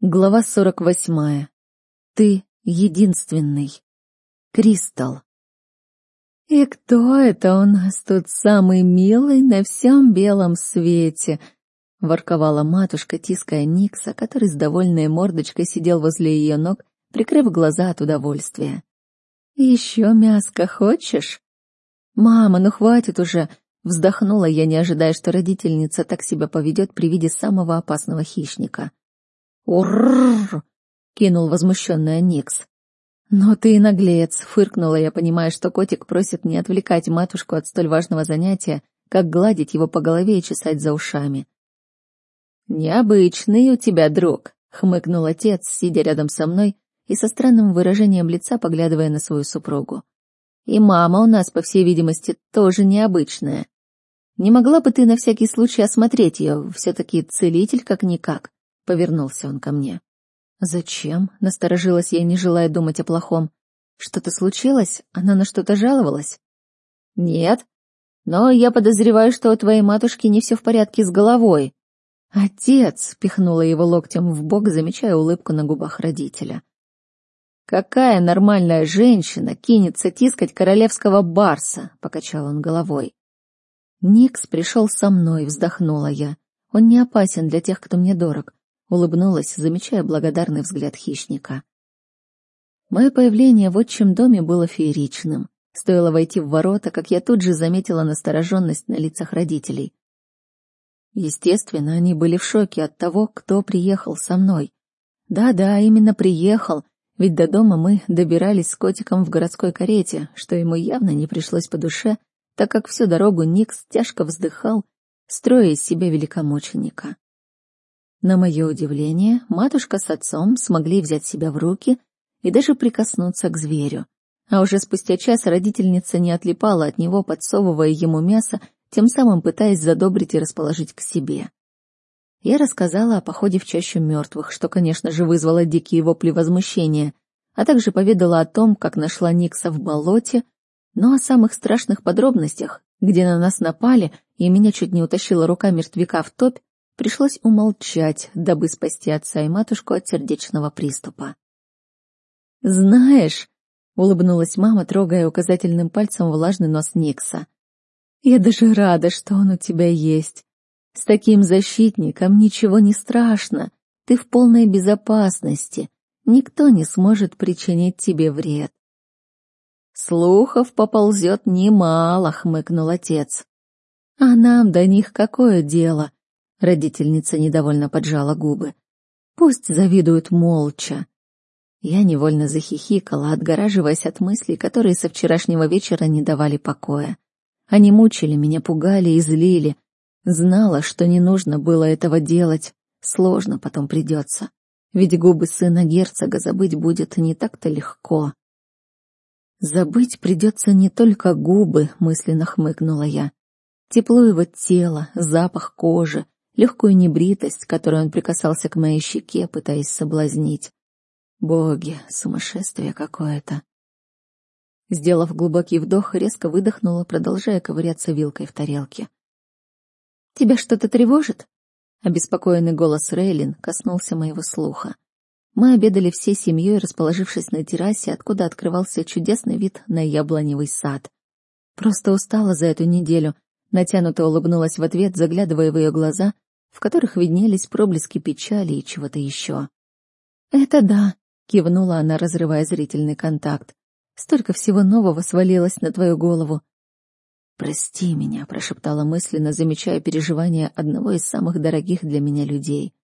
Глава сорок восьмая. Ты единственный. Кристалл. «И кто это у нас тут самый милый на всем белом свете?» — ворковала матушка, тиская Никса, который с довольной мордочкой сидел возле ее ног, прикрыв глаза от удовольствия. «Еще мяско хочешь?» «Мама, ну хватит уже!» — вздохнула я, не ожидая, что родительница так себя поведет при виде самого опасного хищника. «Урррр!» — кинул возмущенная Никс. «Но ты и наглец!» — фыркнула я, понимая, что котик просит не отвлекать матушку от столь важного занятия, как гладить его по голове и чесать за ушами. «Необычный у тебя друг», — хмыкнул отец, сидя рядом со мной и со странным выражением лица поглядывая на свою супругу. «И мама у нас, по всей видимости, тоже необычная. Не могла бы ты на всякий случай осмотреть ее, все-таки целитель как-никак?» Повернулся он ко мне. «Зачем?» — насторожилась я, не желая думать о плохом. «Что-то случилось? Она на что-то жаловалась?» «Нет. Но я подозреваю, что у твоей матушки не все в порядке с головой». «Отец!» — пихнула его локтем в бок, замечая улыбку на губах родителя. «Какая нормальная женщина кинется тискать королевского барса?» — покачал он головой. «Никс пришел со мной», — вздохнула я. «Он не опасен для тех, кто мне дорог улыбнулась, замечая благодарный взгляд хищника. Мое появление в отчим доме было фееричным. Стоило войти в ворота, как я тут же заметила настороженность на лицах родителей. Естественно, они были в шоке от того, кто приехал со мной. Да-да, именно приехал, ведь до дома мы добирались с котиком в городской карете, что ему явно не пришлось по душе, так как всю дорогу Никс тяжко вздыхал, строя из себя великомученика. На мое удивление, матушка с отцом смогли взять себя в руки и даже прикоснуться к зверю. А уже спустя час родительница не отлипала от него, подсовывая ему мясо, тем самым пытаясь задобрить и расположить к себе. Я рассказала о походе в чащу мертвых, что, конечно же, вызвало дикие вопли возмущения, а также поведала о том, как нашла Никса в болоте, но о самых страшных подробностях, где на нас напали, и меня чуть не утащила рука мертвяка в топь, Пришлось умолчать, дабы спасти отца и матушку от сердечного приступа. «Знаешь», — улыбнулась мама, трогая указательным пальцем влажный нос Никса, «я даже рада, что он у тебя есть. С таким защитником ничего не страшно, ты в полной безопасности, никто не сможет причинить тебе вред». «Слухов поползет немало», — хмыкнул отец. «А нам до них какое дело?» Родительница недовольно поджала губы. Пусть завидуют молча. Я невольно захихикала, отгораживаясь от мыслей, которые со вчерашнего вечера не давали покоя. Они мучили меня, пугали и злили. Знала, что не нужно было этого делать. Сложно потом придется. Ведь губы сына герцога забыть будет не так-то легко. Забыть придется не только губы, мысленно хмыкнула я. Тепло его тела, запах кожи, легкую небритость, которой он прикасался к моей щеке, пытаясь соблазнить. Боги, сумасшествие какое-то. Сделав глубокий вдох, резко выдохнула, продолжая ковыряться вилкой в тарелке. «Тебя что-то тревожит?» Обеспокоенный голос Рейлин коснулся моего слуха. Мы обедали всей семьей, расположившись на террасе, откуда открывался чудесный вид на яблоневый сад. Просто устала за эту неделю, натянуто улыбнулась в ответ, заглядывая в ее глаза, в которых виднелись проблески печали и чего-то еще. «Это да», — кивнула она, разрывая зрительный контакт. «Столько всего нового свалилось на твою голову». «Прости меня», — прошептала мысленно, замечая переживания одного из самых дорогих для меня людей.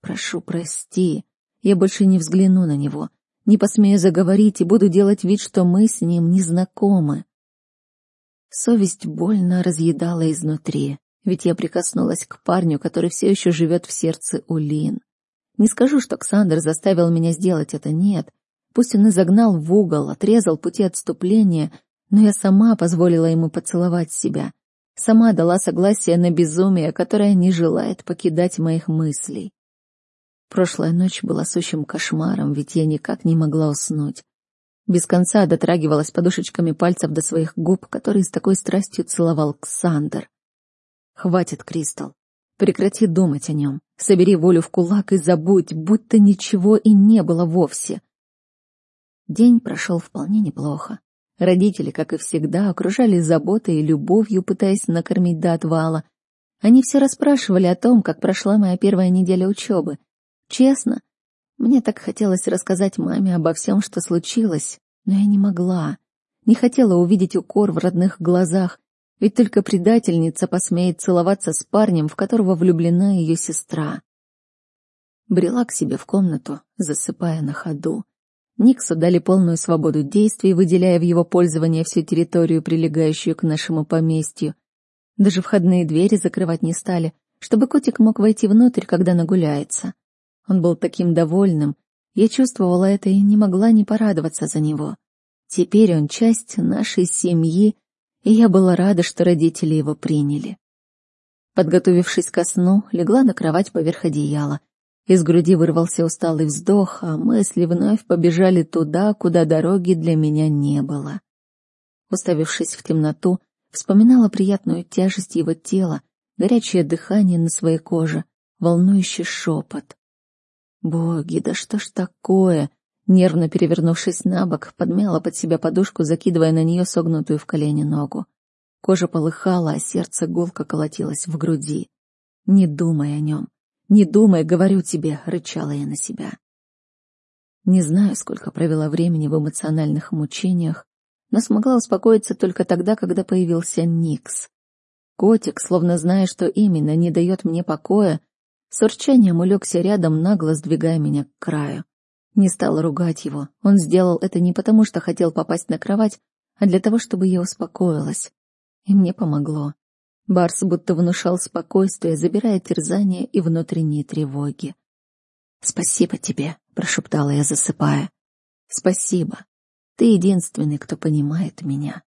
«Прошу, прости. Я больше не взгляну на него, не посмею заговорить и буду делать вид, что мы с ним не знакомы». Совесть больно разъедала изнутри ведь я прикоснулась к парню, который все еще живет в сердце Улин. Не скажу, что Ксандр заставил меня сделать это, нет. Пусть он и загнал в угол, отрезал пути отступления, но я сама позволила ему поцеловать себя. Сама дала согласие на безумие, которое не желает покидать моих мыслей. Прошлая ночь была сущим кошмаром, ведь я никак не могла уснуть. Без конца дотрагивалась подушечками пальцев до своих губ, которые с такой страстью целовал Ксандр. Хватит, Кристал. Прекрати думать о нем. Собери волю в кулак и забудь, будто ничего и не было вовсе. День прошел вполне неплохо. Родители, как и всегда, окружали заботой и любовью, пытаясь накормить до отвала. Они все расспрашивали о том, как прошла моя первая неделя учебы. Честно, мне так хотелось рассказать маме обо всем, что случилось, но я не могла. Не хотела увидеть укор в родных глазах, ведь только предательница посмеет целоваться с парнем, в которого влюблена ее сестра. Брела к себе в комнату, засыпая на ходу. Никсу дали полную свободу действий, выделяя в его пользование всю территорию, прилегающую к нашему поместью. Даже входные двери закрывать не стали, чтобы котик мог войти внутрь, когда нагуляется. Он был таким довольным, я чувствовала это и не могла не порадоваться за него. Теперь он часть нашей семьи, и я была рада, что родители его приняли. Подготовившись ко сну, легла на кровать поверх одеяла. Из груди вырвался усталый вздох, а мысли вновь побежали туда, куда дороги для меня не было. Уставившись в темноту, вспоминала приятную тяжесть его тела, горячее дыхание на своей коже, волнующий шепот. Боги, да что ж такое? Нервно перевернувшись на бок, подмяла под себя подушку, закидывая на нее согнутую в колени ногу. Кожа полыхала, а сердце гулко колотилось в груди. «Не думай о нем. Не думай, говорю тебе», — рычала я на себя. Не знаю, сколько провела времени в эмоциональных мучениях, но смогла успокоиться только тогда, когда появился Никс. Котик, словно зная, что именно не дает мне покоя, с урчанием улегся рядом, нагло сдвигая меня к краю. Не стала ругать его. Он сделал это не потому, что хотел попасть на кровать, а для того, чтобы я успокоилась. И мне помогло. Барс будто внушал спокойствие, забирая терзания и внутренние тревоги. «Спасибо тебе», — прошептала я, засыпая. «Спасибо. Ты единственный, кто понимает меня».